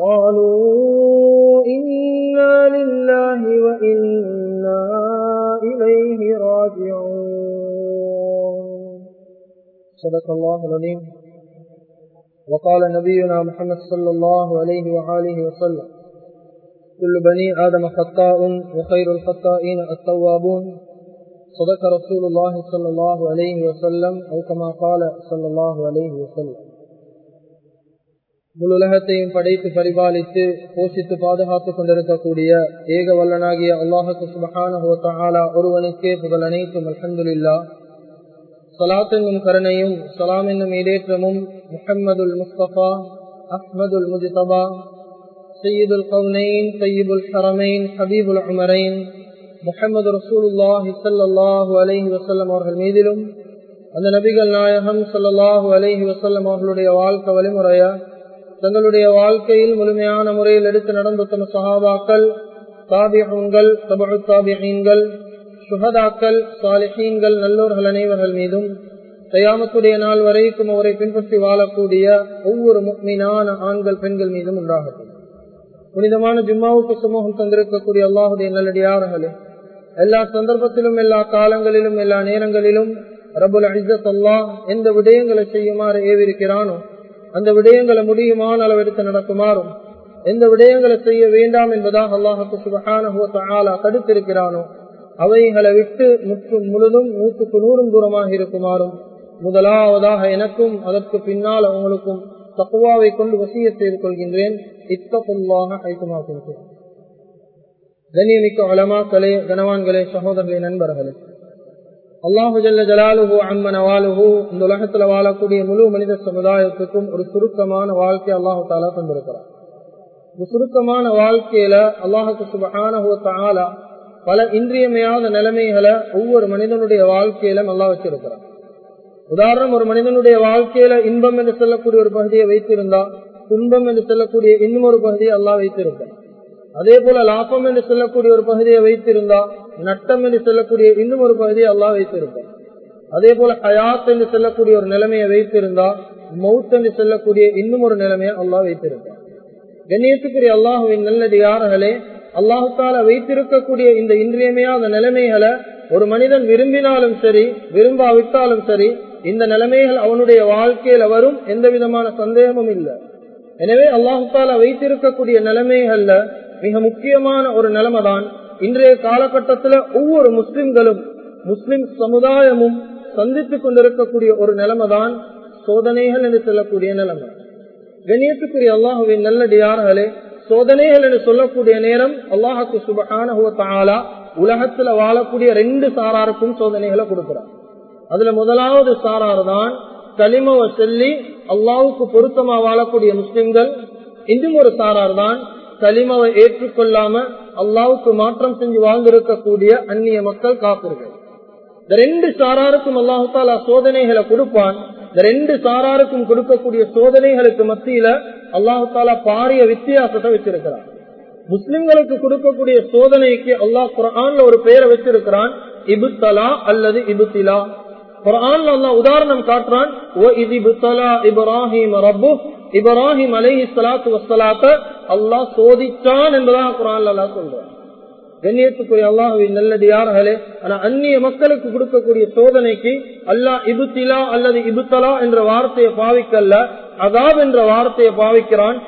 قالوا إنا لله وإنا إليه راجعون. صدق الله العظيم. وقال نبينا محمد صلى الله عليه وآله وسلم كل بني آدم خطاء وخير الخطائين التوابون. صدق رسول الله صلى الله عليه وسلم أو كما قال صلى الله عليه وسلم. முழுலகத்தையும் படைத்து பரிபாலித்து போஷித்து பாதுகாத்துக் கொண்டிருக்கக்கூடிய ஏக வல்லனாகிய அல்லாஹுக்கு சுபகான ஒருவனுக்கே புகழ் அனைத்தும் அலமதுல்லா சலாத்தெங்கும் கருணையும் சலாம் என்னும் இடேற்றமும் முஹம்மதுல் முஸ்தபா அஹ்மதுல் முஜிதபா சையீதுல் கவுனைன் சையீபுல் ஹரமைன் ஹபீபுல் அமரைன் முஹம்மது ரசூலுல்லாஹி சல்லாஹூ அலஹி வசல்லம் அவர்கள் மீதிலும் அந்த நபிகள் நாயகம் சல்லாஹூ அலஹி வசல்லம் அவர்களுடைய வாழ்க்கை வழிமுறைய தங்களுடைய வாழ்க்கையில் முழுமையான முறையில் எடுத்து நடந்த தம் சஹாபாக்கள் தாபியங்கள் தபு தாபியங்கள் சுகதாக்கள் சாலிஹீன்கள் நல்லோர்கள் அனைவர்கள் மீதும் தயாமத்துடைய நாள் வரைக்கும் அவரை பின்பற்றி வாழக்கூடிய ஒவ்வொரு முக்மீனான ஆண்கள் பெண்கள் மீதும் உண்டாகட்டும். புனிதமான ஜும்மாவுக்கு சமூகம் தந்திருக்கக்கூடிய அல்லாஹுடைய நல்லடியார்களே எல்லா சந்தர்ப்பத்திலும் எல்லா காலங்களிலும் எல்லா நேரங்களிலும் ரபுல் அஜத் அல்லாஹ் எந்த விடயங்களை செய்யுமாறு ஏவிருக்கிறானோ அந்த விடயங்களை முடியுமான அளவெடுத்து நடக்குமாறும் எந்த விடயங்களை செய்ய வேண்டாம் என்பதாக அல்லாஹுக்கு சுபகான தடுத்திருக்கிறானோ அவைகளை விட்டு முற்றும் முழுதும் நூற்றுக்கு நூறும் தூரமாக இருக்குமாறும் முதலாவதாக எனக்கும் அதற்கு பின்னால் அவங்களுக்கும் தக்குவாவை கொண்டு வசிய செய்து கொள்கின்றேன். இத்தகுல்லாக ஐக்குமாக்கும் கண்ணியமிக்க வளமாக்களே கனவான்களே சகோதரர்களே நண்பர்களே அல்லாஹு ஜலாலுஹு அம்மன வாலுஹு இந்த உலகத்துல வாழக்கூடிய முழு மனித சமுதாயத்துக்கும் ஒரு சுருக்கமான வாழ்க்கை அல்லாஹு தாலா தந்திருக்கிறார் இந்த சுருக்கமான வாழ்க்கையில அல்லாஹுக்கு சுபகான பல இன்றியமையாத நிலைமைகளை ஒவ்வொரு மனிதனுடைய வாழ்க்கையில நல்லா வச்சிருக்கிறார் உதாரணம் ஒரு மனிதனுடைய வாழ்க்கையில இன்பம் என்று சொல்லக்கூடிய ஒரு பகுதியை வைத்திருந்தா துன்பம் என்று சொல்லக்கூடிய இன்னும் ஒரு பகுதியை அல்லா வைத்திருக்கிறார் அதே போல லாபம் என்று சொல்லக்கூடிய ஒரு பகுதியை வைத்திருந்தா நட்டம் என்று சொல்லக்கூடிய இன்னும் ஒரு பகுதியை அல்லா வைத்திருப்பான். அதே போல ஹயாத் என்று சொல்லக்கூடிய ஒரு நிலைமையை வைத்திருந்தா மவுத் என்று சொல்லக்கூடிய இன்னும் ஒரு நிலைமையை அல்லாஹ் வைத்திருப்பான். கண்ணியத்துக்குரிய அல்லாஹுவின் நல்லது யார்களே அல்லாஹால வைத்திருக்கக்கூடிய இந்த இன்றியமையாத நிலைமைகளை ஒரு மனிதன் விரும்பினாலும் சரி விரும்பாவிட்டாலும் சரி இந்த நிலைமைகள் அவனுடைய வாழ்க்கையில வரும் எந்த விதமான சந்தேகமும் இல்லை. எனவே அல்லாஹால வைத்திருக்கக்கூடிய நிலைமைகள்ல மிக முக்கியமான ஒரு நிலைமை தான் இன்றைய காலகட்டத்தில் ஒவ்வொரு முஸ்லிம்களும் முஸ்லிம் சமுதாயமும் சந்தித்துக் கொண்டிருக்கக்கூடிய ஒரு நிலைமை தான் சோதனைகள் என்று சொல்லக்கூடிய நிலைமை. கண்ணியத்துக்குரிய அல்லாஹுவின் நல்லடியார்களே சோதனைகள் என்று சொல்லக்கூடிய நேரம் அல்லாஹுக்கு சுபகான உலகத்துல வாழக்கூடிய ரெண்டு சாராருக்கும் சோதனைகளை கொடுக்கிறார். அதுல முதலாவது சாரார் தான் களிமவை சொல்லி அல்லாவுக்கு பொருத்தமா வாழக்கூடிய முஸ்லிம்கள். இன்னும் ஒரு சாரார் தான் களிமவை ஏற்றுக்கொள்ளாம அல்லாவுக்கு மாற்றம் செஞ்சு வாழ்ந்திருக்கக்கூடிய அந்நிய மக்கள் காப்பீர்கள். இந்த ரெண்டு சாராருக்கும் அல்லாஹால சோதனைகளை கொடுப்பான். இந்த ரெண்டு சாராருக்கும் கொடுக்கக்கூடிய சோதனைகளுக்கு மத்தியில அல்லாஹால பாரிய வித்தியாசத்தை வச்சிருக்கிறான். முஸ்லிம்களுக்கு கொடுக்கக்கூடிய சோதனைக்கு அல்லாஹ் குரான்ல ஒரு பெயரை வச்சிருக்கிறான் இபுத்தலா அல்லது இபுத்திலா. குரான்ல அல்லா உதாரணம் காட்டுறான் ஓ இது இப்ராஹிம் ரப்பு இப்ராஹிம் அலை இஸ்லாத்து வசலாத்த அல்லாஹ் சோதித்தான் என்பதாக குரான் அல்லா சொல்றான். கண்ணியத்துக்குரிய அல்லாஹுவின் நல்லடியார்களே ஆனா அந்நிய மக்களுக்கு கொடுக்கக்கூடிய சோதனைக்கு அல்லாஹ் இபுத்திலா அல்லது இபுத்தலா என்ற வார்த்தையை பாவிக்கல்ல அதாப் என்ற வார்த்தையை பாவிக்கிறான்.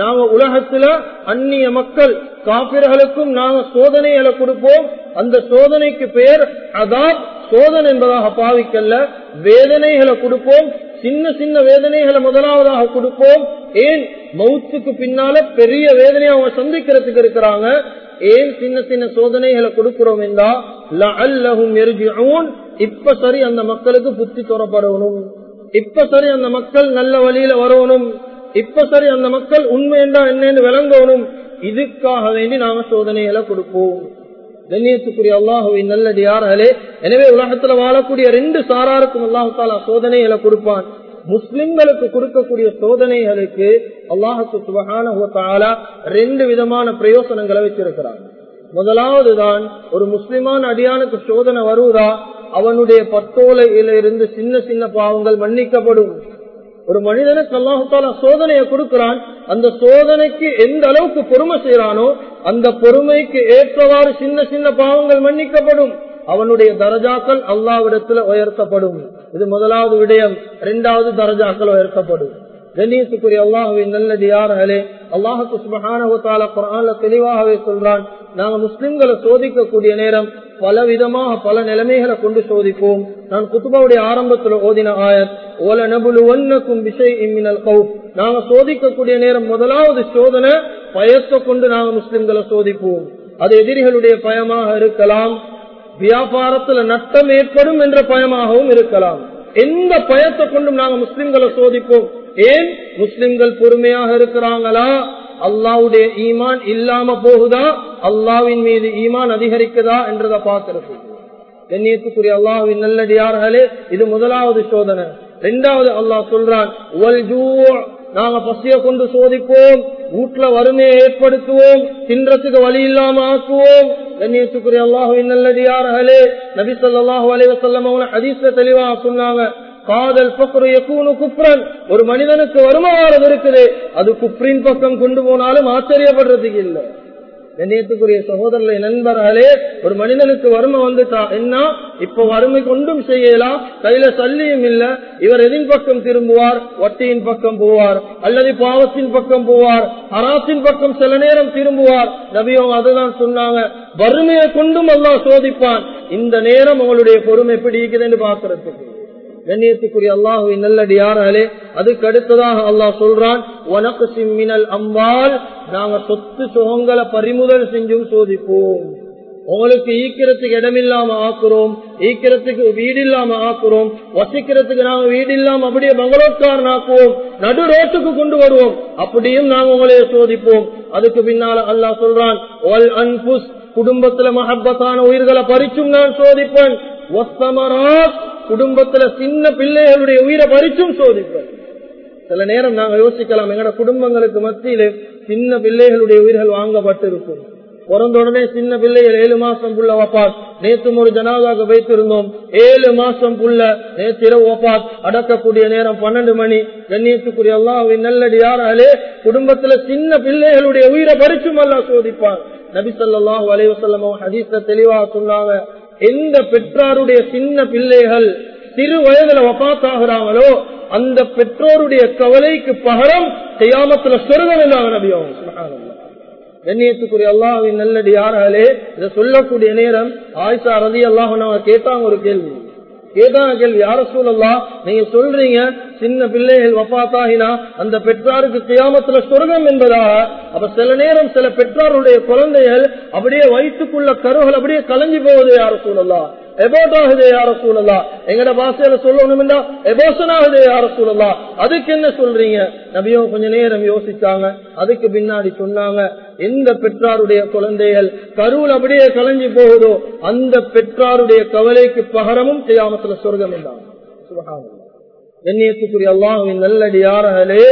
நாங்க உலகத்துல அந்நிய மக்கள் காப்பிர்களுக்கும் நாங்க சோதனைகளை கொடுப்போம். அந்த சோதனைக்கு பேர் அதாப் சோதனை என்பதாக பாவிக்கல்ல. வேதனைகளை கொடுப்போம். சின்ன சின்ன வேதனைகளை முதலாவதாக கொடுப்போம். ஏன்? மவுத்துக்கு பின்னால பெரிய வேதனையை அவங்க சந்திக்கிறதுக்கு இருக்கிறாங்க. ஏன் சின்ன சின்ன சோதனைகளை கொடுக்கிறோம் என்றா லஅல்லஹும் யர்ஜிஊன். இப்ப சரி அந்த மக்களுக்கு புத்தி தொடப்படணும் இப்ப சரி அந்த மக்கள் நல்ல வழியில வரணும். இப்ப சரி அந்த மக்கள் உண்மை என்றா என்னன்னு விளங்கணும். இதுக்காக வேண்டி நாங்க சோதனைகளை கொடுப்போம். கண்ணியத்துக்குரிய அல்லாஹுவின் நல்லடியார்களே எனவே உலகத்துல வாழக்கூடிய ரெண்டு சாராருக்கும் அல்லாஹு தாலா சோதனைகளை கொடுப்பான். முஸ்லிம்களுக்கு கொடுக்கக்கூடிய சோதனைகளுக்கு அல்லாஹுக்கு சுபகான ரெண்டு விதமான பிரயோசனங்களை வச்சிருக்கிறான் முதலாவது தான் ஒரு முஸ்லிமான அடியானுக்கு சோதனை வருவதா அவனுடைய பத்தோலையில இருந்து சின்ன சின்ன பாவங்கள் மன்னிக்கப்படும். ஒரு மனிதனுக்கு அல்லாஹால சோதனையை கொடுக்கிறான். அந்த சோதனைக்கு எந்த அளவுக்கு பொறுமை செய்யறானோ அந்த பொறுமைக்கு ஏற்றவாறு சின்ன சின்ன பாவங்கள் மன்னிக்கப்படும். அவனுடைய தரஜாக்கள் அல்லாவிடத்துல உயர்த்தப்படும். இது முதலாவது விடயம். இரண்டாவது தரஜாக்கள் உயர்த்தப்படும். கண்ணியத்துக்குரிய அல்லாஹுவின் நல்லது யார்களே? அல்லாஹுக்கு சுபகான குரான்ல தெளிவாகவே சொல்றான் நாங்க முஸ்லிம்களை சோதிக்கக்கூடிய நேரம் பல விதமாக பல நிலைமைகளை கொண்டு சோதிப்போம். நான் குத்துபாவுடைய ஆரம்பத்துல ஓதின ஆயர் ஓல நபுலு ஒன்னக்கும் விஷய் இம்மினல் கவு நாங்க சோதிக்கக்கூடிய நேரம் முதலாவது சோதனை பயத்தை கொண்டு நாங்க முஸ்லிம்களை சோதிப்போம். அது எதிரிகளுடைய பயமாக இருக்கலாம் வியாபாரத்துல நட்டம் ஏற்படும் என்ற பயமாகவும் இருக்கலாம். எந்த பயத்தை கொண்டும் நாங்க முஸ்லிம்களை சோதிப்போம்? ஏன் முஸ்லிம்கள் பொறுமையாக இருக்கிறாங்களா? அல்லாவுடைய ஈமான் இல்லாம போகுதா? அல்லாவின் மீது ஈமான் அதிகரிக்குதா என்றதை பார்க்கிறது. கண்ணியத்துக்குரிய அல்லாஹுவின் நல்லடியார்களே இது முதலாவது சோதனை. ரெண்டாவது அல்லாஹ் சொல்றான் நாங்க பசிய கொண்டு சோதிப்போம் வீட்டுல வறுமையை ஏற்படுத்துவோம் தின்றத்துக்கு வழி இல்லாம ஆக்குவோம். கண்ணியத்துக்குரிய அல்லாஹுவின் நல்லடியார்களே நபி சொல்லாஹு அலைவசல்லம் அவங்க அதிச தெளிவா சொன்னாங்க காதல் குப்ரன் ஒரு மனிதனுக்கு வருமானம் இருக்குது. அது குப்ரின் பக்கம் கொண்டு போனாலும் ஆச்சரியப்படுறதுக்கு இல்லை. கண்ணியத்துக்குரிய சகோதரர்களை நண்பர்களே ஒரு மனிதனுக்கு வறுமை வந்துட்டா என்ன? இப்ப வறுமை கொண்டும் செய்யலாம். கையில சல்லியும் இல்ல. இவர் எதின் பக்கம் திரும்புவார்? வட்டியின் பக்கம் போவார். அல்லது பாவத்தின் பக்கம் போவார். அராத்தின் பக்கம் சில நேரம் திரும்புவார். நபியும் அதுதான் சொன்னாங்க. வறுமையை கொண்டும் எல்லாம் சோதிப்பான். இந்த நேரம் உங்களுடைய பொறுமை எப்படி இருக்குதுன்னு பாக்குறதுக்கு கண்ணியத்துக்குரிய அல்லாஹுவின் நல்லடியார்களே அதுக்கு அடுத்ததாக அல்லாஹ் சொல்றான் உனக்கு சிம்மினல் அம்பால் நாங்க சொத்து சுகங்களை பறிமுதல் செஞ்சும் சோதிப்போம். உங்களுக்கு ஈக்கிறதுக்கு இடமில்லாம ஆக்குறோம் ஈக்கிறதுக்கு வீடு இல்லாம ஆக்குறோம் வசிக்கிறதுக்கு நாங்க வீடு இல்லாம அப்படியே பங்களோட்காரன் ஆக்குவோம் நடு ரோட்டுக்கு கொண்டு வருவோம் அப்படியும் நாங்க உங்களைய சோதிப்போம். அதுக்கு பின்னால அல்லாஹ் சொல்றான் குடும்பத்துல மஹப்பத்தான உயிர்களை பறிச்சும் நான் சோதிப்பேன். குடும்பத்துல சின்ன பிள்ளைகளுடைய உயிரை பறிச்சும் சோதிப்பது சில நேரம் நாங்க யோசிக்கலாம் எங்கட குடும்பங்களுக்கு மத்தியில சின்ன பிள்ளைகளுடைய உயிர்கள் வாங்கப்பட்டிருக்கும். பிறந்த உடனே சின்ன பிள்ளைகள் ஏழு மாசம் புள்ள வப்பாத் நேற்றும் ஒரு ஜனாதாக வைத்திருந்தோம். ஏழு மாசம் புள்ள நேற்றிரவு வப்பாத் அடக்கக்கூடிய நேரம் பன்னெண்டு மணி. கண்ணியத்துக்குரிய எல்லாம் நல்லடி யாராலே குடும்பத்துல சின்ன பிள்ளைகளுடைய உயிரை பறிச்சும் அல்ல சோதிப்பான். நபிசல்லாஹு சொல்லாஹு ஹதீச தெளிவாக சொன்னாங்க. எந்த பெற்றாருடைய சின்ன பிள்ளைகள் சிறு வயதுல வபாத்தாகிறாங்களோ அந்த பெற்றோருடைய கவலைக்கு பகரம் செய்யாமத்துல சொருகம் என்றாங்க நபியும் கண்ணியத்துக்குரிய அல்லாவின் நல்லடி யாராலே இதை சொல்லக்கூடிய நேரம் ஆயிஷா ரதி அல்லாஹ் கேட்டாங்க ஒரு கேள்வி. கேட்டாங்க கேள்வி யார சூழல்லா நீங்க சொல்றீங்க சின்ன பிள்ளைகள் வப்பாத்தாகினா அந்த பெற்றாருக்கு கியாமத்துல சொர்க்கம் என்பதா அப்ப சில நேரம் சில பெற்றாருடைய குழந்தைகள் அப்படியே வயிற்றுக்குள்ள கருகள் அப்படியே கலைஞ்சு போவது யார சூழலா எபோட்டாகுதே யார சூழலா எங்கட பாசையில சொல்லணும்னா எபோசன் யார சூழலா அதுக்கு என்ன சொல்றீங்க? நபியும் கொஞ்ச நேரம் யோசிச்சாங்க. அதுக்கு பின்னாடி சொன்னாங்க எந்த பெற்றாருடைய குழந்தைகள் கருவில் அப்படியே கலைஞ்சு போகுதோ அந்த பெற்றாருடைய கவலைக்கு பகரமும் செய்யாமத்துல சொர்க்கம் என்றாங்க கண்ணியத்துக்குரிய அல்லாஹுவின் நல்லடியார்களே.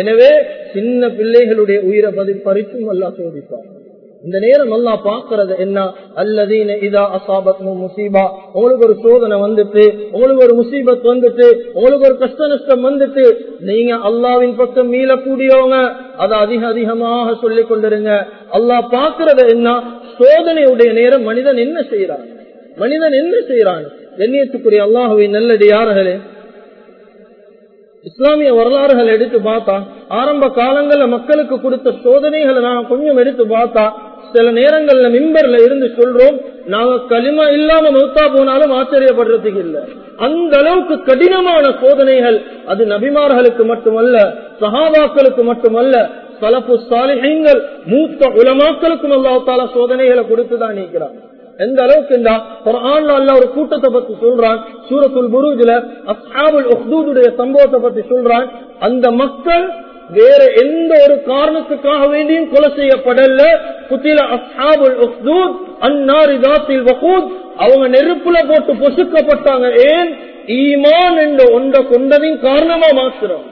எனவே சின்ன பிள்ளைகளுடைய உயிரை பதில் பறித்தும் அல்லா சோதிப்பார் இந்த நேரம் அல்லா பாக்குறது என்ன? அல்லதீன இதா அசாபத் முசீபா. உங்களுக்கு ஒரு சோதனை வந்துட்டு உங்களுக்கு ஒரு முசீபத் வந்துட்டு உங்களுக்கு ஒரு கஷ்ட நஷ்டம் வந்துட்டு நீங்க அல்லாவின் பக்கம் மீளக்கூடியவங்க. அதை அதிக அதிகமாக சொல்லிக் கொண்டிருங்க. அல்லாஹ் பாக்குறது என்ன? சோதனையுடைய நேரம் மனிதன் என்ன செய்யறான் மனிதன் என்ன செய்யறான் எண்ணியத்துக்குரிய அல்லாஹுவின் நல்லடியார்களே இஸ்லாமிய வரலாறுகள் எடுத்து பார்த்தா ஆரம்ப காலங்கள்ல மக்களுக்கு கொடுத்த சோதனைகளை நான் கொஞ்சம் எடுத்து பார்த்தா சில நேரங்கள்ல மிம்பர்ல இருந்து சொல்றோம் நாங்க களிமா இல்லாம மௌத்தா போனாலும் ஆச்சரியப்படுறதுக்கு இல்ல. அந்த அளவுக்கு கடினமான சோதனைகள் அது நபிமார்களுக்கு மட்டுமல்ல சகாபாக்களுக்கு மட்டுமல்ல சலப்பு சாலிகள் மூத்த உலமாக்களுக்கும் அல்லாத்தால சோதனைகளை கொடுத்துதான் நீக்கிறான். எந்த அளவுக்கு இந்த குரான்ல அல்ல ஒரு கூட்டத்தை பத்தி சொல்றான். சூரத்துல் புருஜில அஸ்ஹாபுல் உஹ்தூதுடைய சம்பவத்தை பத்தி சொல்றான். அந்த மக்கள் வேற எந்த ஒரு காரணத்துக்காக வேண்டியும் கொலை செய்யப்படல. குத்தில அஸ்ஹாபுல் உஹ்தூத் அன்னாரி தாத்தில் வகூத். அவங்க நெருப்புல போட்டு பொசுக்கப்பட்டாங்க. ஏன்? ஈமான் என்ற ஒன்றை கொண்டதின் காரணமா மாத்திரம்.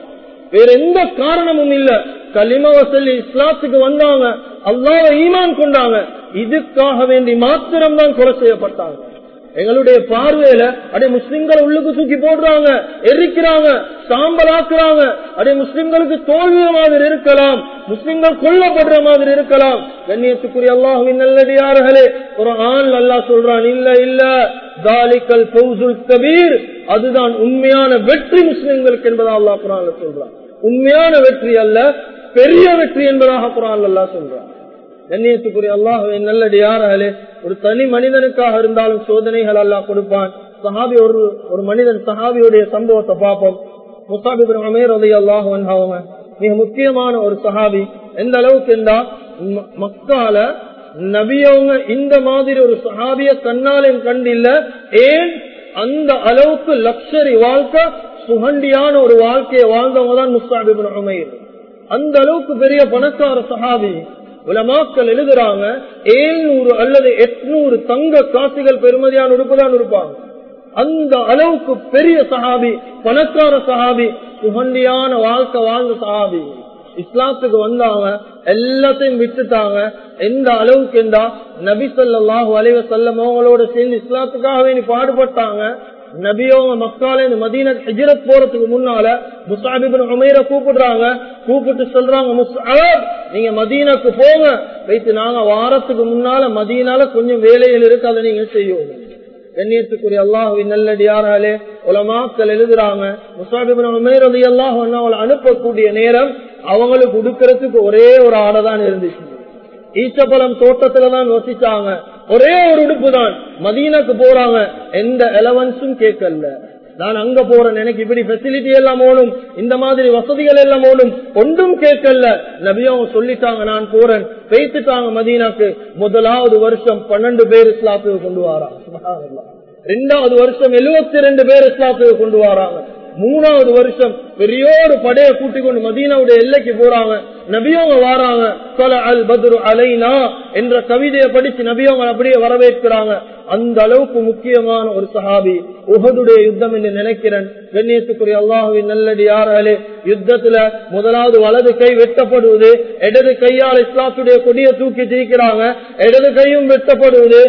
வேற எந்த காரணமும் இல்ல. களிமவ சொல்லி இஸ்லாத்துக்கு வந்தாங்க. அல்லாத ஈமான் கொண்டாங்க. இதுக்காக வேண்டி மாத்திரம் தான் கொலை செய்யப்பட்டாங்க. எங்களுடைய பார்வையில அப்படியே முஸ்லிம்களை உள்ளுக்கு தூக்கி போடுறாங்க எரிக்கிறாங்க சாம்பலாக்குறாங்க. அப்படியே முஸ்லிம்களுக்கு தோல்விய மாதிரி இருக்கலாம் முஸ்லிம்கள் கொல்லப்படுற மாதிரி இருக்கலாம். கண்ணியத்துக்குரிய அல்லாஹுவின் நல்லடியார்களே ஒரு ஆண் நல்லா சொல்றான் இல்ல இல்ல தாலிக்கல் பௌசுல் கபீர். அதுதான் உண்மையான வெற்றி முஸ்லிம்களுக்கு என்பதா அல்லாஹ் குரான் சொல்றான். உண்மையான வெற்றி அல்ல பெரிய வெற்றி என்பதாக குரான் அல்லா சொல்றான். கண்ணியத்துக்குரிய அல்லாஹுவை நல்லடியார்களே ஒரு தனி மனிதனுக்காக இருந்தாலும் சோதனைகள் அல்லாஹ் கொடுப்பான். சஹாபி ஒரு ஒரு மனிதன் சஹாபியுடைய சம்பவத்தை பார்ப்போம். முசாபிபுரம் அமீர் உதய அல்லாஹுவன் அவங்க மிக முக்கியமான ஒரு சஹாபி. எந்த அளவுக்கு இருந்தா மக்கால நபியவங்க இந்த மாதிரி ஒரு சஹாபிய கண்ணாலையும் கண்டில்ல ஏன் அந்த அளவுக்கு லக்ஷரி வாழ்க்கை சுகண்டியான ஒரு வாழ்க்கையை வாழ்ந்தவங்க தான் முஸ்தாபிபின் அமீர் அந்த அளவுக்கு பெரிய பணக்கார சஹாபி. உலமாக்கள் எழுதுறாங்க ஏழ்நூறு அல்லது எட்நூறு தங்க காசுகள் பெருமதியான உடுப்புதான் இருப்பாங்க அந்த அளவுக்கு பெரிய சஹாபி பணக்கார சஹாபி சுகண்டியான வாழ்க்கை வாழ்ந்த சஹாபி. இஸ்லாத்துக்கு வந்தாங்க எல்லாத்தையும் விட்டுட்டாங்க. எந்த அளவுக்கு இருந்தா நபி சொல்லாஹு அலைவ செல்லம் அவங்களோட சேர்ந்து இஸ்லாத்துக்காக வேண்டி பாடுபட்டாங்க. நபியவங்க மக்கால இந்த மதீன ஹிஜரத் போறதுக்கு முன்னால முசாபிபின் உமையரை கூப்பிடுறாங்க. கூப்பிட்டு சொல்றாங்க முசாப் நீங்க மதீனாக்கு போங்க. வைத்து நாங்க வாரத்துக்கு முன்னால மதீனால கொஞ்சம் வேலையில் இருக்கு அதை நீங்க செய்யும் கண்ணியத்துக்குரிய அல்லாஹுவின் நல்லடியாராலே உலமாக்கள் எழுதுறாங்க முசாபிபின் உமைர் அது எல்லாம் அவளை அனுப்பக்கூடிய நேரம் அவங்களுக்கு கொடுக்கறதுக்கு ஒரே ஒரு ஆடை தான் இருந்துச்சு. ஈச்சப்பழம் தோட்டத்துலதான் வசிச்சாங்க ஒரே ஒரு உடுப்பு தான் மதீனாக்கு போறாங்க. எந்த எலவன்ஸும் கேட்கல. நான் அங்க போறேன். எனக்கு இப்படி பெசிலிட்டி எல்லாம் ஓடும். இந்த மாதிரி வசதிகள் எல்லாம் ஓடும். ஒன்றும் கேட்கல. நபியும் சொல்லிட்டாங்க நான் போறேன். பேசிட்டாங்க மதீனாக்கு. முதலாவது வருஷம் பன்னெண்டு பேர் இஸ்லாத்துக்கு கொண்டு வராங்க. ரெண்டாவது வருஷம் எழுபத்தி ரெண்டு பேர் இஸ்லாத்துக்கு கொண்டு வராங்க. மூணாவது வருஷம் பெரிய ஒரு படையை கூட்டிக் கொண்டு மதீனாவுடைய எல்லைக்கு போறாங்க. நபியவங்க வாராங்க. சொல அல் பத்ரு அலைனா என்ற கவிதையை படிச்சு நபியவங்க அப்படியே வரவேற்கிறாங்க. அந்த அளவுக்கு முக்கியமான ஒரு சஹாபி உகதுடைய யுத்தம் என்று நினைக்கிறேன். கண்ணியத்துக்குரிய அல்லாஹுவின் நல்லடி யாராலே யுத்தத்துல முதலாவது வலது கை வெட்டப்படுவது இடது கையால் இஸ்லாத்துடைய கொடியை தூக்கி ஜெயிக்கிறாங்க இடது கையும் வெட்டப்படுவது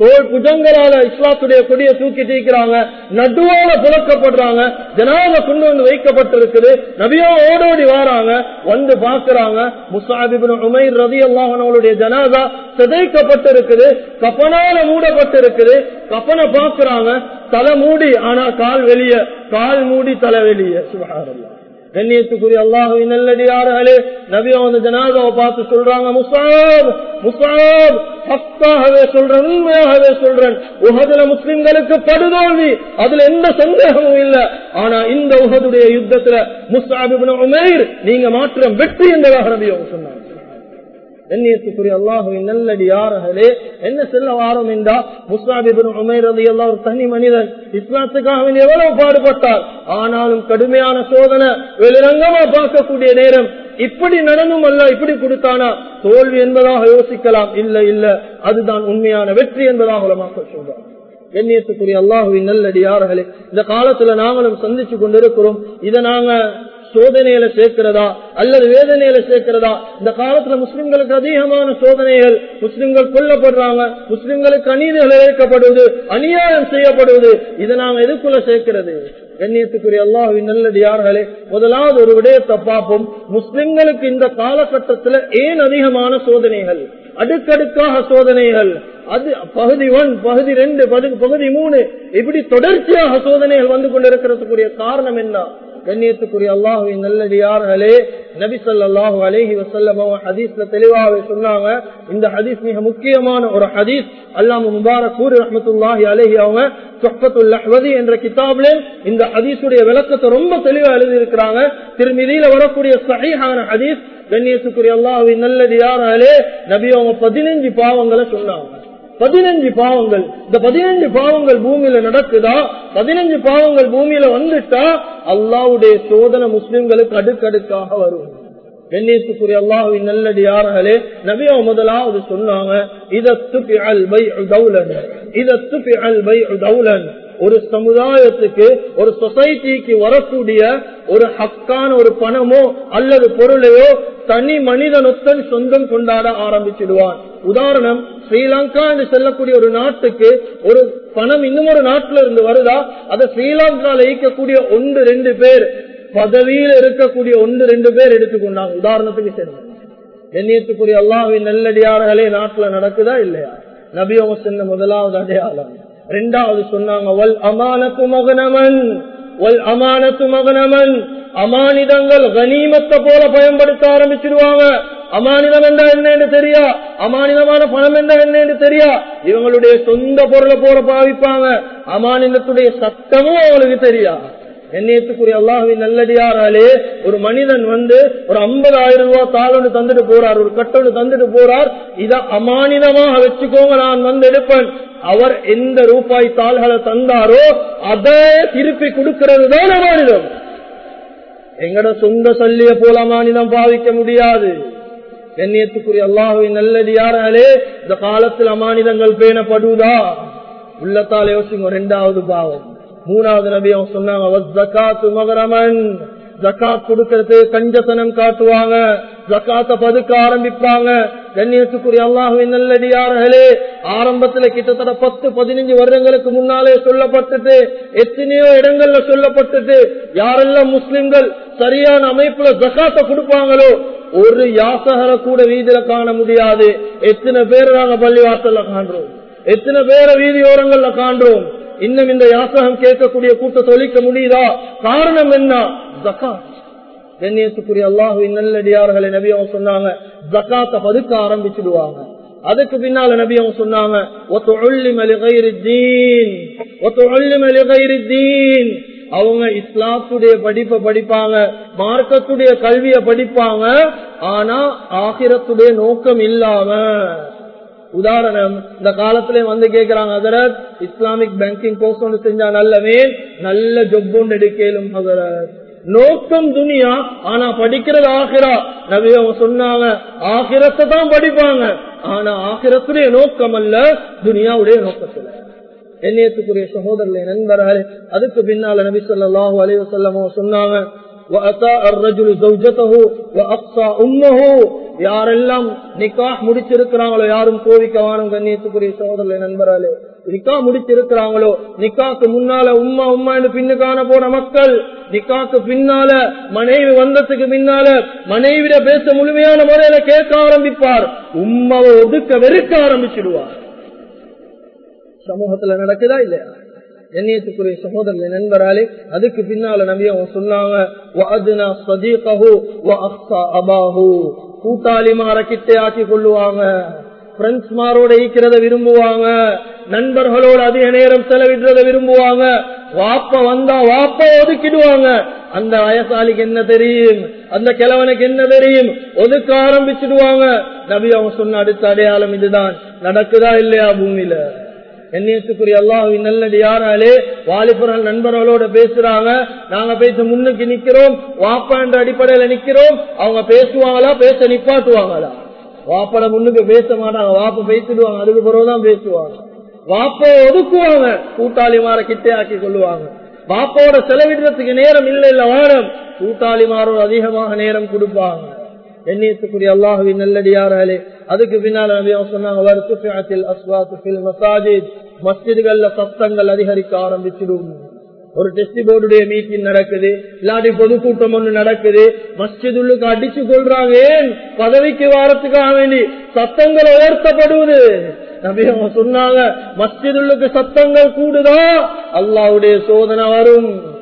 தோல் புஜங்களால இஸ்லாத்துடைய கொடியை தூக்கி தீக்கிறாங்க நடுவால புழக்கப்படுறாங்க ஜனாத கொண்டு வந்து வைக்கப்பட்டிருக்குது நபியோ ஓடோடி வாராங்க வந்து பாக்குறாங்க முசாபிபின் உமைர் ரவி அல்லாஹனுடைய ஜனாதா சிதைக்கப்பட்டிருக்குது கப்பனால மூடப்பட்டிருக்குது கப்பனை பாக்குறாங்க தலை மூடி ஆனா கால் வெளிய கால் மூடி தலை வெளிய. சுகாரல்லா கண்ணியத்துக்குரிய அல்லாஹுவின் நல்லடியார்களே நபி வந்து ஜனாதாவை பார்த்து சொல்றாங்க முசாப் முசாப் ஹக்காகவே சொல்றேன் உண்மையாகவே சொல்றேன். உகதுல முஸ்லிம்களுக்கு படுதோல்வி அதுல எந்த சந்தேகமும் இல்ல. ஆனா இந்த உகதுடைய யுத்தத்துல முசாபிபின் உமேர் நீங்க மாற்றம் வெற்றி என்பதாக நபி அவங்க சொன்னாங்க. கண்ணியத்துக்குரிய அல்லாஹுவின் நல்லடியார்களே என்ன செல்ல வாரம் என்றா? முஸ்லாபிபுரம் உமேர் அலி அல்லா ஒரு தனி மனிதன் இஸ்லாத்துக்காக எவ்வளவு பாடுபட்டார்? ஆனாலும் கடுமையான சோதனை வெளிரங்கமா பார்க்கக்கூடிய நேரம். இப்படி நடனும் அல்ல இப்படி கொடுத்தானா? தோல்வி என்பதாக யோசிக்கலாம். இல்ல இல்ல. அதுதான் உண்மையான வெற்றி என்பதாக உலமாக்க சொல்றார் கண்ணியத்துக்குரிய அல்லாஹுவின் நல்லடியார்களே இந்த காலத்துல நாங்களும் சந்திச்சு கொண்டிருக்கிறோம். இதை நாங்க சோதனையில சேர்க்கிறதா? அல்லது வேதனையில சேர்க்கிறதா? இந்த காலத்துல முஸ்லிம்களுக்கு அதிகமான சோதனைகள் முஸ்லிம்கள் கொல்லப்படுறாங்க முஸ்லிம்களுக்கு அநீதிகள் இழைக்கப்படுவது அநியாயம் செய்யப்படுவது இதை நாங்க எதுக்குள்ள சேர்க்கிறது? கண்ணியத்துக்குரிய அல்லாஹுவின் நல்லடியார்களே முதலாவது ஒரு விடயத்தை பார்ப்போம். முஸ்லிம்களுக்கு இந்த காலகட்டத்துல ஏன் அதிகமான சோதனைகள்? அடுக்கடுக்காக சோதனைகள். அது பகுதி ஒன் பகுதி ரெண்டு பகுதி மூணு இப்படி தொடர்ச்சியாக சோதனைகள் வந்து கொண்டிருக்கிறதுக்குரிய காரணம் என்ன? கண்ணியத்துக்குரிய அல்லாஹுவின் நல்லடியார்களே நபி சொல்லாஹு அலேஹி வசல்லம் ஹதீஸ்ல தெளிவாகவே சொன்னாங்க. இந்த ஹதீஸ் மிக முக்கியமான ஒரு ஹதீஸ். அல்லாம முபாரக் கூர் ரஹமத்துல்லாஹி அலேஹி அவங்க சொஹத்துல்லஹ்வதி என்ற கிதாபில் இந்த ஹதீஸுடைய விளக்கத்தை ரொம்ப தெளிவா எழுதி இருக்கிறாங்க திருமிதியில வரக்கூடிய சஹீஹான ஹதீஸ் கண்ணியத்துக்குரிய அல்லாஹுவின் நல்லடியார்களே நபி அவங்க பதினஞ்சு பாவங்களை சொன்னாங்க. பதினஞ்சு பாவங்கள். இந்த பதினஞ்சு பாவங்கள் பூமியில நடக்குதா? பதினஞ்சு பாவங்கள் பூமியில வந்துட்டா அல்லாவுடைய சோதனை முஸ்லிம்களுக்கு அடுக்கடுக்காக வரும். வெண்ணீசுக்குரிய அல்லாஹுவின் நல்லடியார்களே நபியோ முதலாவது சொன்னாங்க இதத்து அல் பை தௌலன் இதத்து அல் பை தௌலன். ஒரு சமுதாயத்துக்கு ஒரு சொசைட்டிக்கு வரக்கூடிய ஒரு ஹக்கான ஒரு பணமோ அல்லது பொருளையோ தனி மனிதனொத்தன் சொந்தம் கொண்டாட ஆரம்பிச்சிடுவான். உதாரணம் ஸ்ரீலங்கா என்று செல்லக்கூடிய ஒரு நாட்டுக்கு ஒரு பணம் இன்னும் ஒரு நாட்டில இருந்து வருதா? அதை ஸ்ரீலங்கால ஈக்கக்கூடிய ஒன்று ரெண்டு பேர் பதவியில் இருக்கக்கூடிய ஒன்று ரெண்டு பேர் எடுத்துக்கொண்டாங்க. உதாரணத்துக்கு சரி எண்ணியத்துக்குரிய அல்லாவின் நல்லடியார்களே நாட்டுல நடக்குதா இல்லையா? நபியோம சென்ன முதலாவது அடையாளம். ரெண்டாவது சொன்னாங்க வல் அமானத்து மகனமன் வல் அமானத்து மகனமன். அமானிதங்கள் கனிமத்தை போல பயன்படுத்த ஆரம்பிச்சிருவாங்க. அமானிதம் என்றா என்னன்னு தெரியா? அமானிதமான பணம் என்றா என்னன்னு தெரியா? இவங்களுடைய சொந்த பொருளை போல பாவிப்பாங்க. அமானிதத்துடைய சத்தமும் அவங்களுக்கு தெரியா? எண்ணியத்துக்குரிய அல்லாஹுவின் நல்லடியாராலே ஒரு மனிதன் வந்து ஒரு ஐம்பதாயிரம் ரூபாய் தாளொன்று தந்துட்டு போறார் ஒரு கட்டொன்று தந்துட்டு போறார். இத அமானிதமாக வச்சுக்கோங்க நான் வந்து எடுப்பேன். அவர் எந்த ரூபாய் தாள்களை தந்தாரோ அதை திருப்பி கொடுக்கிறது தான் அமானிதம் எங்கட சொந்த சொல்லிய போல அமானிதம் பாவிக்க முடியாது. கண்ணியத்துக்குரிய அல்லாஹுவின் நல்லடியாராலே இந்த காலத்தில் அமானிதங்கள் பேணப்படுவதா? உள்ளத்தால் யோசிங்க ரெண்டாவது பாவம். மூணாவது நபி அவங்க சொன்னாங்க மகரமன் ஜக்காத் கொடுக்கறது கஞ்சசனம் காட்டுவாங்க. ஜக்காத்த பதுக்க ஆரம்பிப்பாங்க. கண்ணியத்துக்குரிய அல்லாஹுவின் நல்லடியார்களே ஆரம்பத்துல கிட்டத்தட்ட பத்து பதினஞ்சு வருடங்களுக்கு முன்னாலே சொல்லப்பட்டது எத்தனையோ இடங்கள்ல சொல்லப்பட்டது. யாரெல்லாம் முஸ்லிம்கள் சரியான அமைப்புல ஜக்காத்த கொடுப்பாங்களோ ஒரு யாசகரை கூட வீதியில காண முடியாது. எத்தனை பேர் நாங்க பள்ளிவாசல்ல காண்றோம்? எத்தனை பேரை வீதியோரங்கள்ல காண்றோம்? இன்னும் இந்த யாசகம் கேட்கக்கூடிய கூட்டத்தை ஒழிக்க முடியுதா? காரணம் என்ன? ஜக்காத். கண்ணியத்துக்குரிய அல்லாஹுவின் நல்லடியார்களை நபி அவங்க சொன்னாங்க ஜக்காத்த பதுக்க ஆரம்பிச்சுடுவாங்க. அதுக்கு பின்னால நபி அவங்க சொன்னாங்க அவங்க இஸ்லாத்துடைய படிப்பை படிப்பாங்க மார்க்கத்துடைய கல்வியை படிப்பாங்க ஆனா ஆகிரத்துடைய நோக்கம் இல்லாம உதாரணம் இந்த காலத்துல வந்து கேக்குறாங்க அதரத் இஸ்லாமிக் பேங்கிங் கோர்ஸ் ஒன்று செஞ்சா நல்லவே நல்ல ஜொப் ஒன்று எடுக்கலும் நோக்கம் துனியா ஆனா படிக்கிறது ஆகிரா. நபி சொன்னாங்க ஆகிரத்தை தான் படிப்பாங்க. ஆனா ஆகிரத்துடைய நோக்கம் அல்ல துனியாவுடைய நோக்கத்துல. எண்ணியத்துக்குரிய சகோதரர்களை நண்பர்களே அதுக்கு பின்னால நபி சொல்லாஹு அலைவசல்லமோ சொன்னாங்க யாரெல்லாம் நிக்கா முடிச்சிருக்கிறாங்களோ யாரும் கோவிக்கவானும் கண்ணியத்துக்குரிய சகோதரர்களை நண்பராலே நிக்கா முடிச்சிருக்கிறாங்களோ நிக்காக்கு முன்னால உம்மா உம்மா என்று பின்னுக்கான போன மக்கள் நிக்காக்கு பின்னால மனைவி வந்ததுக்கு பின்னால மனைவிட பேச முழுமையான முறையில கேட்க ஆரம்பிப்பார். உம்மாவை ஒதுக்க வெறுக்க ஆரம்பிச்சிடுவார். சமூகத்துல நடக்குதா இல்லையா? எண்ணியத்துக்குரிய சகோதரர்கள் நண்பராலே அதுக்கு பின்னால நம்பி அவங்க சொன்னாங்க கூட்டாளி கிட்டே ஆக்கி கொள்ளுவாங்க. பிரெண்ட்ஸ் மாரோட ஈக்கிறத விரும்புவாங்க. நண்பர்களோட அதிக நேரம் செலவிடுறத விரும்புவாங்க. வாப்ப வந்தா வாப்ப ஒதுக்கிடுவாங்க. அந்த வயசாலிக்கு என்ன தெரியும்? அந்த கிழவனுக்கு என்ன தெரியும்? ஒதுக்க ஆரம்பிச்சிடுவாங்க. நபி அவங்க சொன்ன அடுத்த அடையாளம் இதுதான். நடக்குதா இல்லையா பூமியில? என்னியத்துக்குரிய அல்லாஹுவின் நல்லடி யாராலே வாலிபர்கள் நண்பர்களோட பேசுறாங்க. நாங்க பேச முன்னுக்கு நிக்கிறோம். வாப்பா என்ற அடிப்படையில நிக்கிறோம். அவங்க பேசுவாங்களா? பேச நிப்பாட்டுவாங்களா? வாப்பட முன்னுக்கு பேச மாட்டாங்க. வாப்ப பேசிடுவாங்க. அதுக்கு பிறகுதான் பேசுவாங்க. வாப்ப ஒதுக்குவாங்க. கூட்டாளிமார கிட்டே ஆக்கி கொள்ளுவாங்க. பாப்போட செலவிடுறதுக்கு நேரம் இல்லை இல்ல வாரம். கூட்டாளிமாரோடு அதிகமாக நேரம் கொடுப்பாங்க. எண்ணியத்துக்குரிய அல்லாஹுவின் நல்லடியார்களே அதுக்கு பின்னால் நபி அவங்க சொன்னாங்க மஸ்ஜிதுகள்ல சத்தங்கள் அதிகரிக்க ஆரம்பிச்சிடும். ஒரு டெஸ்ட் போர்டுடைய மீட்டிங் நடக்குது இல்லாட்டி பொதுக்கூட்டம் ஒண்ணு நடக்குது மஸ்ஜிதுள்ளுக்கு அடிச்சு கொள்றாங்க ஏன்? பதவிக்கு வாரத்துக்காக வேண்டி சத்தங்கள் உயர்த்தப்படுவது. நபி அவங்க சொன்னாங்க மஸ்ஜிதுள்ளுக்கு சத்தங்கள் கூடுதா? அல்லாவுடைய சோதனை வரும்.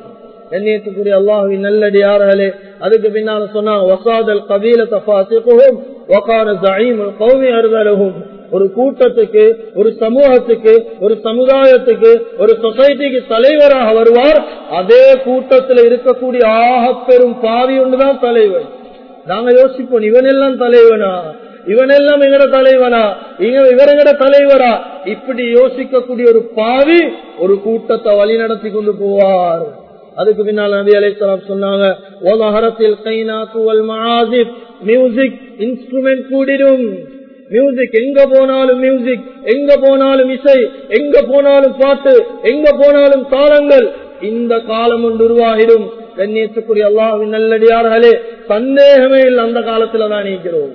கண்ணியத்துக்குரிய அல்லாஹுவின் நல்லடியார்களே. அதுக்கு பின்னால சொன்னா வசாதல் கபீல தபாசிக்கும் வகான ஜயீமுல் கௌமி அறுதலகும் ஒரு கூட்டத்துக்கு ஒரு சமூகத்துக்கு ஒரு சமுதாயத்துக்கு ஒரு சொசைட்டிக்கு தலைவராக வருவார். அதே கூட்டத்தில் இருக்கக்கூடிய ஆக பெரும் பாவி ஒன்றுதான் தலைவர் நாங்க யோசிப்போம் இவனெல்லாம் தலைவனா? இவனெல்லாம் எங்கட தலைவனா? இங்க இவரங்கட தலைவரா? இப்படி யோசிக்கக்கூடிய ஒரு பாவி ஒரு கூட்டத்தை வழி நடத்தி கொண்டு போவார். அதுக்கு பின்னால் நபி அலை சொன்னாங்க மியூசிக் இன்ஸ்ட்ருமெண்ட் கூடிடும். மியூசிக் எங்க போனாலும் மியூசிக் எங்க போனாலும் இசை எங்க போனாலும் பாட்டு எங்க போனாலும் தாளங்கள் இந்த காலம் ஒன்று உருவாகிடும். கண்ணியத்துக்குரிய அல்லாவின் நல்லடியார்களே சந்தேகமே இல்லை அந்த காலத்துல தான் நீக்கிறோம்.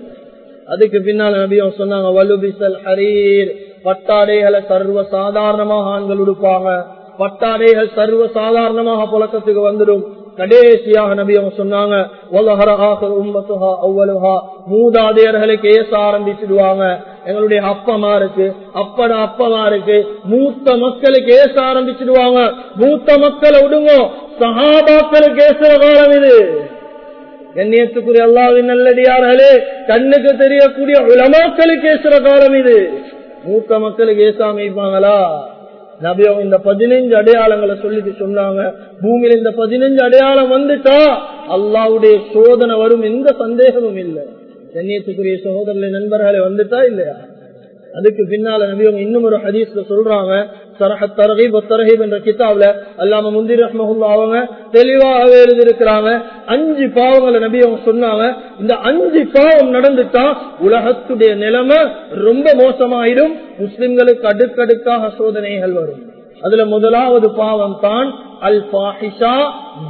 அதுக்கு பின்னால் நபியம் சொன்னாங்க வலுபிசல் ஹரீர். பட்டாடைகளை சர்வ சாதாரணமாக ஆண்கள் உடுப்பாங்க. பட்டாடைகள் சர்வ சாதாரணமாக புழக்கத்துக்கு வந்துடும். கடைசியாக நபி அவங்க சொன்னாங்க மூதாதையர்களுக்கு ஏச ஆரம்பிச்சிடுவாங்க. எங்களுடைய அப்பமா இருக்கு அப்பட அப்பமா இருக்கு. மூத்த மக்களுக்கு ஏச ஆரம்பிச்சிடுவாங்க. மூத்த மக்களை விடுங்க சகாபாக்களுக்கு ஏசுற காலம் இது. கண்ணியத்துக்குரிய அல்லாவின் நல்லடியார்களே கண்ணுக்கு தெரியக்கூடிய உலமாக்களுக்கு ஏசுற காலம் இது. மூத்த மக்களுக்கு ஏசாம இருப்பாங்களா நபியம் இந்த பதினைஞ்சு அடையாளங்களை சொல்லிட்டு சொன்னாங்க. பூமியில இந்த பதினஞ்சு அடையாளம் வந்துட்டா அல்லாவுடைய சோதனை வரும் எந்த சந்தேகமும் இல்லை. கண்ணியத்துக்குரிய சகோதரர்களை நண்பர்களை வந்துட்டா இல்லையா? அதுக்கு பின்னால நபியவங்க இன்னும் ஒரு ஹதீஸ்ல சொல்றாங்க. சரஹத் என்ற கிதாப்ல அல்லாம முந்திரி ரஹ்மஹுல்லா அவங்க தெளிவாகவே எழுதியிருக்கிறாங்க. அஞ்சு பாவங்களை நபி அவங்க சொன்னாங்க. இந்த அஞ்சு பாவம் நடந்துட்டா உலகத்துடைய நிலைமை ரொம்ப மோசமாயிடும். முஸ்லிம்களுக்கு அடுக்கடுக்காக சோதனைகள் வரும். அதுல முதலாவது பாவம் தான் அல் பாஹிஷா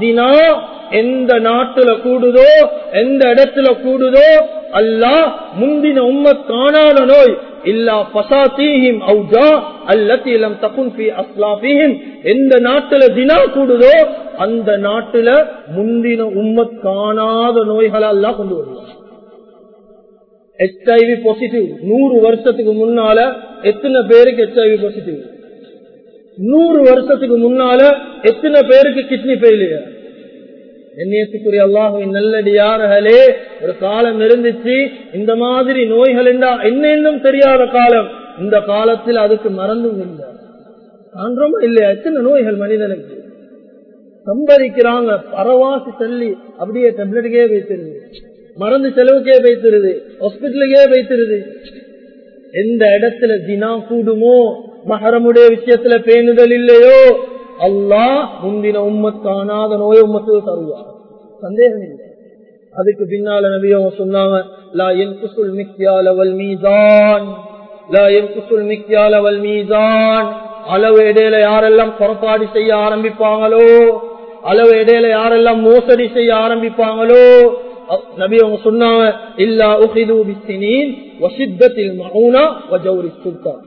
தினா எந்த நாட்டுல கூடுதோ எந்த இடத்துல கூடுதோ அல்லாஹ் முந்தின உம்ம காணாத நோய் இல்லா பசாத்தீஹிம் அவுஜா அல்லத்திலம் தகுன் பி அஸ்லாபிஹிம் எந்த நாட்டுல தினா கூடுதோ அந்த நாட்டுல முந்தின உம்மத் காணாத நோய்களை எல்லாம் கொண்டு வருவாங்க ஹெச்ஐவி பாசிட்டிவ் நூறு வருஷத்துக்கு முன்னால எத்தனை பேருக்கு ஹெச்ஐவி பாசிட்டிவ் நூறு வருஷத்துக்கு முன்னால எத்தனை பேருக்கு கிட்னி ஃபெயிலியர் எண்ணியத்துக்குரிய அல்லாஹுவின் நல்லடியார்களே ஒரு காலம் இருந்துச்சு இந்த மாதிரி நோய்கள் என்றா என்னென்னும் தெரியாத காலம். இந்த காலத்தில் அதுக்கு மறந்தும் இல்லை. காண்றோமா இல்லையா? எத்தனை நோய்கள் மனிதனுக்கு? சம்பாதிக்கிறாங்க பரவாசி தள்ளி அப்படியே டெப்லெட்டுக்கே வைத்திருது. மருந்து செலவுக்கே வைத்திருது ஹாஸ்பிட்டலுக்கே வைத்திருது. எந்த இடத்துல தினா கூடுமோ மகரமுடைய விஷயத்துல பேணுதல் இல்லையோ அல்லாஹ் முந்தின உம்மத் காணாத நோய் உம்மத்து தருவார். சந்தேகம் இல்லை. அதுக்கு பின்னால நபியோ சொன்னாங்க லா என் குசுல் மிக்யால மீதான் லா என் குசுல் மிக்யால மீதான் அளவு இடையில யாரெல்லாம் புறப்பாடு செய்ய ஆரம்பிப்பாங்களோ அளவு இடையில யாரெல்லாம் மோசடி செய்ய ஆரம்பிப்பாங்களோ நபி அவங்க சொன்னாங்க இல்லா உஹிது பிஸ்ஸினீன் வசித்தத்தில் மௌனா வஜௌரி சுல்தான்.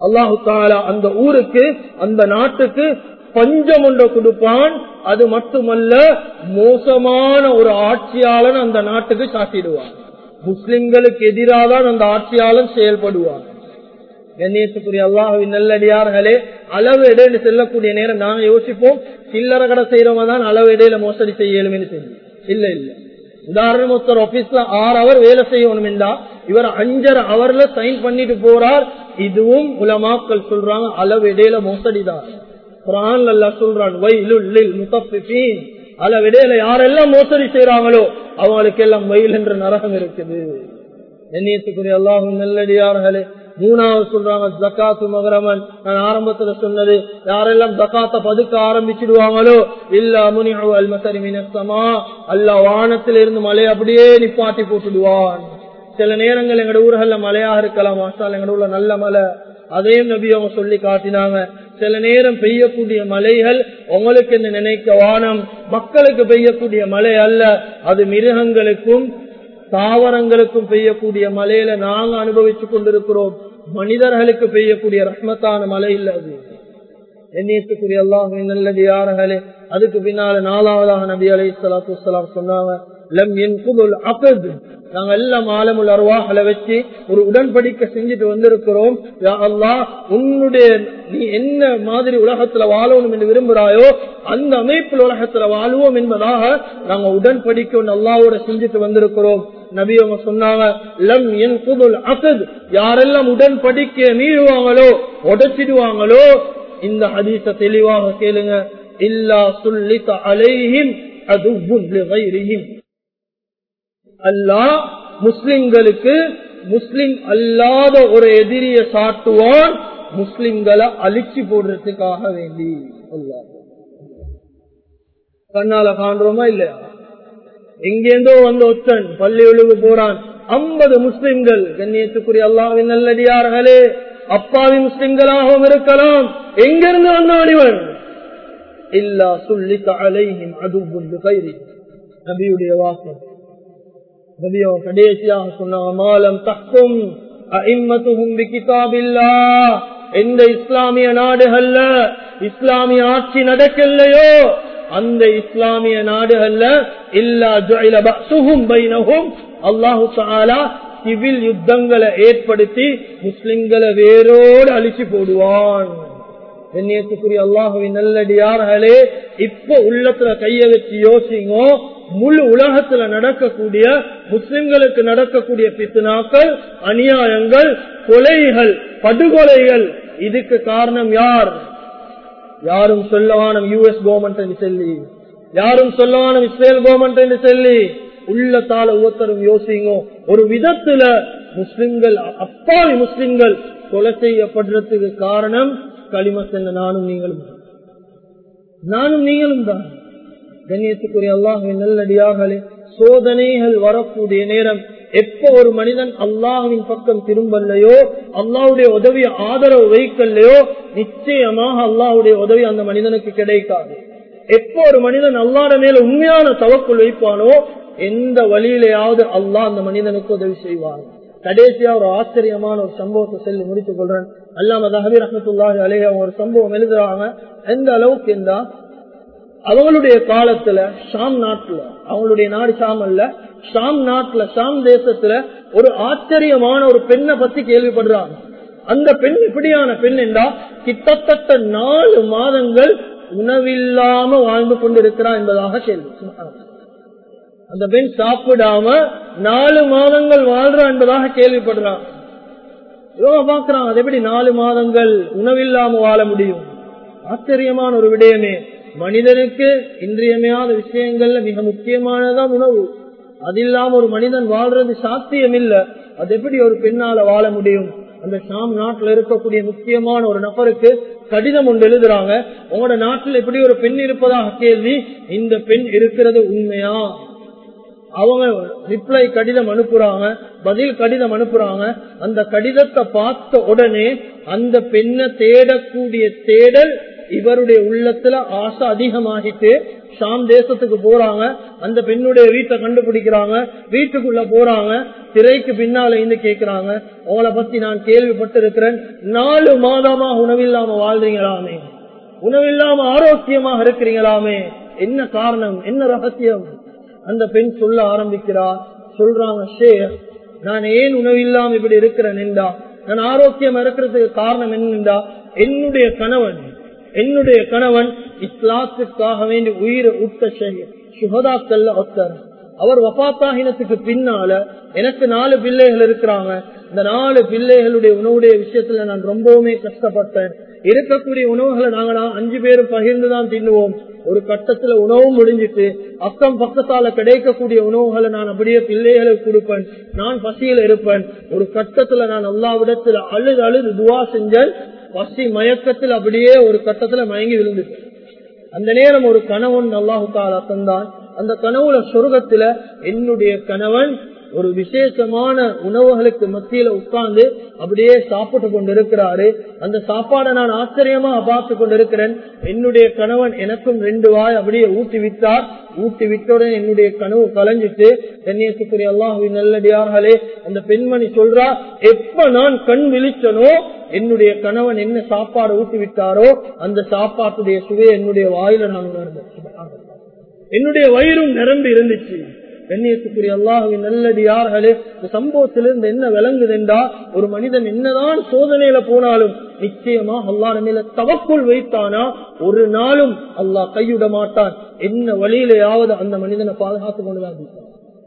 அல்லாஹு தாலா அந்த ஊருக்கு அந்த நாட்டுக்கு பஞ்சம் ஒன்றை கொடுப்பான். அது மட்டுமல்ல மோசமான ஒரு ஆட்சியாளன் அந்த நாட்டுக்கு சாட்டிடுவான் முஸ்லிம்களுக்கு எதிராக தான் அந்த ஆட்சியாளன் செயல்படுவான். கண்ணியத்துக்குரிய அல்லாஹுவின் நல்லடியார்களே அளவு இடையில செல்லக்கூடிய நேரம் நாங்க யோசிப்போம். சில்லறை கடை செய்யறவங்க தான் அளவு இடையில மோசடி செய்யலுமே செய்யும் இல்ல இல்ல. உதாரணம் ஒருத்தர் ஆபீஸ்ல ஆறு அவர் வேலை செய்யணும் என்றா இவர் அஞ்சரை அவர்ல சைன் பண்ணிட்டு போறார். இதுவும் உலமாக்கள் சொல்றாங்க அளவு இடையில மோசடிதான். குரான் அல்லா சொல்றான் அளவு இடையில யாரெல்லாம் மோசடி செய்யறாங்களோ அவங்களுக்கு எல்லாம் வயல் என்ற நரகம் இருக்குது. எண்ணியத்துக்குரிய எல்லாரும் நல்லடியார்களே மூணாவது சொல்றாங்க ஜக்காத்து மகரமன் நான் ஆரம்பத்துல சொன்னது யாரெல்லாம் ஜக்காத்த பதுக்க ஆரம்பிச்சிடுவாங்களோ இல்ல முனி அல்மசரி மினசமா அல்ல வானத்தில இருந்து மலை அப்படியே நிப்பாட்டி போட்டுடுவான். சில நேரங்கள் எங்கட ஊர்கள்ல மழையாக இருக்கலாம் மாசால் எங்கட ஊர்ல நல்ல மழை. அதையும் நபி அவங்க சொல்லி காட்டினாங்க. சில நேரம் பெய்யக்கூடிய மலைகள் உங்களுக்கு என்ன நினைக்க வானம் மக்களுக்கு பெய்யக்கூடிய மழை அல்ல. அது மிருகங்களுக்கும் தாவரங்களுக்கும் பெய்யக்கூடிய மலையில நாங்க அனுபவிச்சு கொண்டிருக்கிறோம். மனிதர்களுக்கு பெய்யக்கூடிய ரஹ்மத்தான மழை இல்ல அது. எண்ணியத்துக்குரிய அல்லாஹ் நல்லது யார்களே அதுக்கு பின்னால நாலாவதாக நபி அலை சலாத்து சொன்னாங்க நாங்க எல்லாம் ஆலமுல் அருவாகளை வச்சு ஒரு உடன்படிக்கை செஞ்சுட்டு வந்திருக்கிறோம். யா உன்னுடைய நீ என்ன மாதிரி உலகத்துல வாழணும் என்று விரும்புறாயோ அந்த அமைப்பில் உலகத்துல வாழுவோம் என்பதாக நாங்க உடன்படிக்கை அல்லாவோட செஞ்சுட்டு வந்திருக்கிறோம். நபி அவங்க சொன்னாங்க லம் என் புதுல் அகது யாரெல்லாம் உடன்படிக்க மீறுவாங்களோ உடைச்சிடுவாங்களோ இந்த ஹதீச தெளிவாக கேளுங்க. இல்லா சுல்லித்த அலைஹிம் அதுவும் அல்லாஹ் முஸ்லிம்களுக்கு முஸ்லிம் அல்லாத ஒரு எதிரிய சாட்டுவான் முஸ்லிம்களை அழிச்சு போடுறதுக்காக வேண்டி. கண்ணால காண்றோமா இல்லையா? எங்கேந்தோ வந்து ஒத்தன் பள்ளி ஒழுங்கு போறான். ஐம்பது முஸ்லிம்கள் கண்ணியத்துக்குரிய அல்லாவின் நல்லடியார்களே அப்பாவி முஸ்லிம்களாகவும் இருக்கலாம். எங்கிருந்து வந்தான் இவன்? இல்லா சொல்லி அலைஹிம் அது கைரி நபியுடைய வாசம் நபி அவன் கடைசியாக சொன்னாங்க மாலம் தக்கும் எந்த இஸ்லாமிய நாடுகள்ல இஸ்லாமிய ஆட்சி நடக்கலையோ அந்த இஸ்லாமிய நாடுகள்ல இல்லா ஜுகும் பைனகும் அல்லாஹு சாலா சிவில் யுத்தங்களை ஏற்படுத்தி முஸ்லிம்களை வேரோடு அழிச்சு போடுவான். கண்ணியத்துக்குரிய அல்லாஹுவின் நல்லடியார்களே இப்ப உள்ளத்துல கைய வச்சு யோசிங்கோ முழு உலகத்துல நடக்கக்கூடிய முஸ்லிம்களுக்கு நடக்கக்கூடிய பித்துனாக்கள் அநியாயங்கள் கொலைகள் படுகொலைகள். இதுக்கு காரணம் யார்? யாரும் சொல்லவானம் யூஎஸ் கவர்மெண்ட் என்று சொல்லி யாரும் சொல்லவானம் இஸ்ரேல் கவர்மெண்ட் என்று சொல்லி உள்ளத்தால ஒவ்வொருத்தரும் யோசிங்க. ஒரு விதத்துல முஸ்லிம்கள் அப்பாவி முஸ்லிம்கள் கொலை செய்யப்படுறதுக்கு காரணம் களிம நானும் நீங்களும் நானும் நீங்களும் தான். கண்ணியத்துக்குரிய அல்லாஹுவின் நல்லடியாகலே சோதனைகள் வரக்கூடிய நேரம். எப்ப ஒரு மனிதன் அல்லாஹுவின் பக்கம் திரும்பலையோ அல்லாவுடைய உதவி ஆதரவு வைக்கலையோ நிச்சயமாக அல்லாஹுடைய உதவி அந்த மனிதனுக்கு கிடைக்காது. எப்போ ஒரு மனிதன் அல்லாட மேல உண்மையான தவக்குள் வைப்பானோ எந்த வழியிலேயாவது அல்லாஹ் அந்த மனிதனுக்கு உதவி செய்வான். கடைசியா ஒரு ஆச்சரியமான ஒரு சம்பவத்தை சொல்லி முடித்துக் கொள்றேன். அல்லாம தஹபீர் அஹமத்துல்லாஹி அலேஹ் ஒரு சம்பவம் எழுதுறாங்க. எந்த அளவுக்கு இருந்தா அவங்களுடைய காலத்துல ஷாம் நாட்டுல அவங்களுடைய நாடு ஷாம் அல்ல ஷாம் நாட்டுல ஷாம் தேசத்துல ஒரு ஆச்சரியமான ஒரு பெண்ணை பத்தி கேள்விப்படுறாங்க. அந்த பெண் இப்படியான பெண் என்றா கிட்டத்தட்ட நாலு மாதங்கள் உணவில்லாம வாழ்ந்து கொண்டிருக்கிறான் என்பதாக கேள்வி. அந்த பெண் சாப்பிடாம நாலு மாதங்கள் வாழ்றா என்பதாக கேள்விப்படுறான். யோகா பாக்குறான் அது எப்படி நாலு மாதங்கள் உணவில்லாம வாழ முடியும்? ஆச்சரியமான ஒரு விடயமே. மனிதனுக்கு இன்றியமையாத விஷயங்கள்ல மிக முக்கியமானதான் உணவு. அது இல்லாம ஒரு மனிதன் வாழ்றது சாத்தியம் இல்ல அது எப்படி ஒரு பெண்ணால வாழ முடியும்? அந்த ஷாம் நாட்டுல இருக்கக்கூடிய முக்கியமான ஒரு நபருக்கு கடிதம் ஒன்று எழுதுறாங்க. உங்களோட நாட்டில் எப்படி ஒரு பெண் இருப்பதாக கேள்வி இந்த பெண் இருக்கிறது உண்மையா? அவங்க ரிப்ளை கடிதம் அனுப்புறாங்க பதில் கடிதம் அனுப்புறாங்க. அந்த கடிதத்தை பார்த்த உடனே அந்த பெண்ணை தேடக்கூடிய தேடல் இவருடைய உள்ளத்துல ஆசை அதிகமாகிட்டு ஷாம் தேசத்துக்கு போறாங்க. அந்த பெண்ணுடைய வீட்டை கண்டுபிடிக்கிறாங்க. வீட்டுக்குள்ள போறாங்க. திரைக்கு பின்னால இருந்து கேக்குறாங்க. அவங்கள பத்தி நான் கேள்விப்பட்டிருக்கிறேன். நாலு மாதமா உணவில்லாம வாழ்றீங்களாமே. உணவில்லாம ஆரோக்கியமாக இருக்கிறீங்களாமே. என்ன காரணம்? என்ன ரகசியம்? அந்த பெண் சொல்ல ஆரம்பிக்கிறா. சொல்றாங்க ஷேர் நான் ஏன் உணவில்லாம இப்படி இருக்கிறேன் என்றா நான் ஆரோக்கியம் இருக்கிறதுக்கு காரணம் என்னென்றா? என்னுடைய கணவன் என்னுடைய கணவன் இஸ்லாத்துக்காக வேண்டி உயிரை ஊட்ட சுகதாக்கல்ல ஒத்தர். அவர் வபாத்தாகினத்துக்கு பின்னால எனக்கு நாலு பிள்ளைகள் இருக்கிறாங்க. இந்த நாலு பிள்ளைகளுடைய உணவுடைய விஷயத்துல நான் ரொம்பவுமே கஷ்டப்பட்டேன். இருக்கக்கூடிய உணவுகளை நாங்க அஞ்சு பேரும் பகிர்ந்துதான் தின்னுவோம். ஒரு கட்டத்துல உணவும் முடிஞ்சிட்டு அக்கம் பக்கத்தால கிடைக்கக்கூடிய உணவுகளை நான் அப்படியே பிள்ளைகளுக்கு கொடுப்பேன். நான் பசியில இருப்பேன். ஒரு கட்டத்துல நான் எல்லாவிடத்துல அழுது அழுது துவா செஞ்சேன். பசி மயக்கத்தில் அப்படியே ஒரு கட்டத்துல மயங்கி விழுந்துட்டேன் அந்த நேரம் ஒரு கணவன் அல்லாஹு தாலா தந்தான். அந்த கனவுல சொர்க்கத்துல என்னுடைய கணவன் ஒரு விசேஷமான உணவுகளுக்கு மத்தியில உட்கார்ந்து அப்படியே சாப்பிட்டு கொண்டிருக்கிறாரு. அந்த சாப்பாடை நான் ஆச்சரியமா பார்த்து கொண்டிருக்கிறேன். என்னுடைய கணவன் எனக்கும் ரெண்டு வாய் அப்படியே ஊட்டி விட்டார். ஊட்டி விட்டவுடன் என்னுடைய கனவு கலைஞ்சிட்டு கன்னியாசுக்குரிய அல்லாஹுவின் நல்லடியார்களே அந்த பெண்மணி சொல்றா எப்ப நான் கண் விழிச்சனோ என்னுடைய கணவன் என்ன சாப்பாடு ஊட்டி விட்டாரோ அந்த சாப்பாட்டுடைய சுவை என்னுடைய வாயில நான் உணர்ந்தேன். என்னுடைய வயிறும் நிரம்பி இருந்துச்சு. கண்ணியத்துக்குரிய அல்லாஹுவின் நல்லடியார்களே இந்த சம்பவத்திலிருந்து என்ன விளங்குதுண்டா? ஒரு மனிதன் என்னதான் சோதனையில போனாலும் நிச்சயமா அல்லாஹ் மேல தவக்குள் வைத்தானா? ஒரு நாளும் அல்லாஹ் கையிட மாட்டான். என்ன வழியிலேயாவது அந்த மனிதனை பாதுகாத்துக் கொண்டுதான்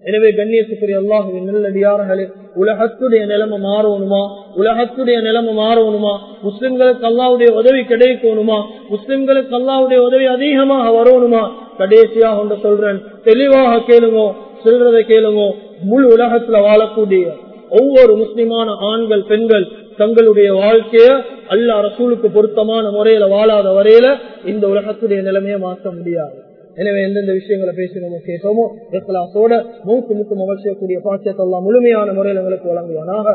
எனவே கண்ணியத்துக்குரிய அல்லாஹுவின் நல்லடியார்களே உலகத்துடைய நிலைமை மாறணுமா? உலகத்துடைய நிலைமை மாறணுமா? முஸ்லிம்களுக்கு அல்லாவுடைய உதவி கிடைக்கணுமா? முஸ்லிம்களுக்கு அல்லாவுடைய உதவி அதிகமாக வரணுமா? கடைசியாக ஒன்று சொல்றேன் தெளிவாக கேளுங்க. சொல்றதை கேளுங்க. முழு உலகத்துல வாழக்கூடிய ஒவ்வொரு முஸ்லிமான ஆண்கள் பெண்கள் தங்களுடைய வாழ்க்கைய அல்ல அரசூலுக்கு பொருத்தமான முறையில வாழாத வரையில இந்த உலகத்துடைய நிலைமையை மாற்ற முடியாது. எனவே எந்தெந்த விஷயங்களை பேசினோமோ கேட்டோமோ இஸ்லாசோட மூக்கு முக்கு மகிழ்ச்சியக்கூடிய பாக்கியத்தை எல்லாம் முழுமையான முறையில் எங்களுக்கு வழங்குவானாக.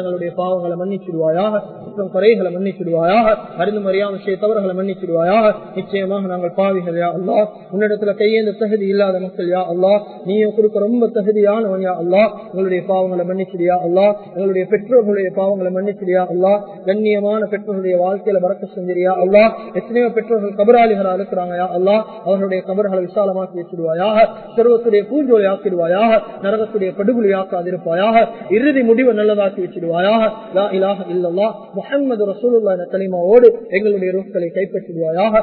எங்களுடைய பாவங்களை மன்னிச்சிடுவாயாக குற்றம் குறைகளை மன்னிச்சிடுவாயாக அறிந்து மறியாம விஷய தவறுகளை மன்னிச்சிடுவாயாக. நிச்சயமாக நாங்கள் பாவிகள் யா அல்லா உன்னிடத்துல கையேந்த தகுதி இல்லாத மக்கள் யா அல்லா நீயும் கொடுக்க ரொம்ப தகுதியானவன் யா அல்லா எங்களுடைய பாவங்களை மன்னிச்சிடியா அல்லா எங்களுடைய பெற்றோர்களுடைய பாவங்களை மன்னிச்சிடியா அல்லா கண்ணியமான பெற்றோர்களுடைய வாழ்க்கையில பறக்க செஞ்சிரியா அல்லா எத்தனையோ பெற்றோர்கள் கபராளிகளா இருக்கிறாங்க யா அல்லா அவர்களுடைய கபர்களை விசாலமாக்கி வச்சிருவாயாக சர்வத்துடைய பூஞ்சோலை ஆக்கிடுவாயாக நரகத்துடைய படுகொலை ஆக்காதிருப்பாயாக இறுதி முடிவை நல்லதாக்கி வச்சிடுவாயாக லா இலாஹ இல்லல்லா முஹம்மது ரசூலுல்லாஹி கலிமாவோடு எங்களுடைய ரூஹ்களை கைப்பற்றிடுவாயாக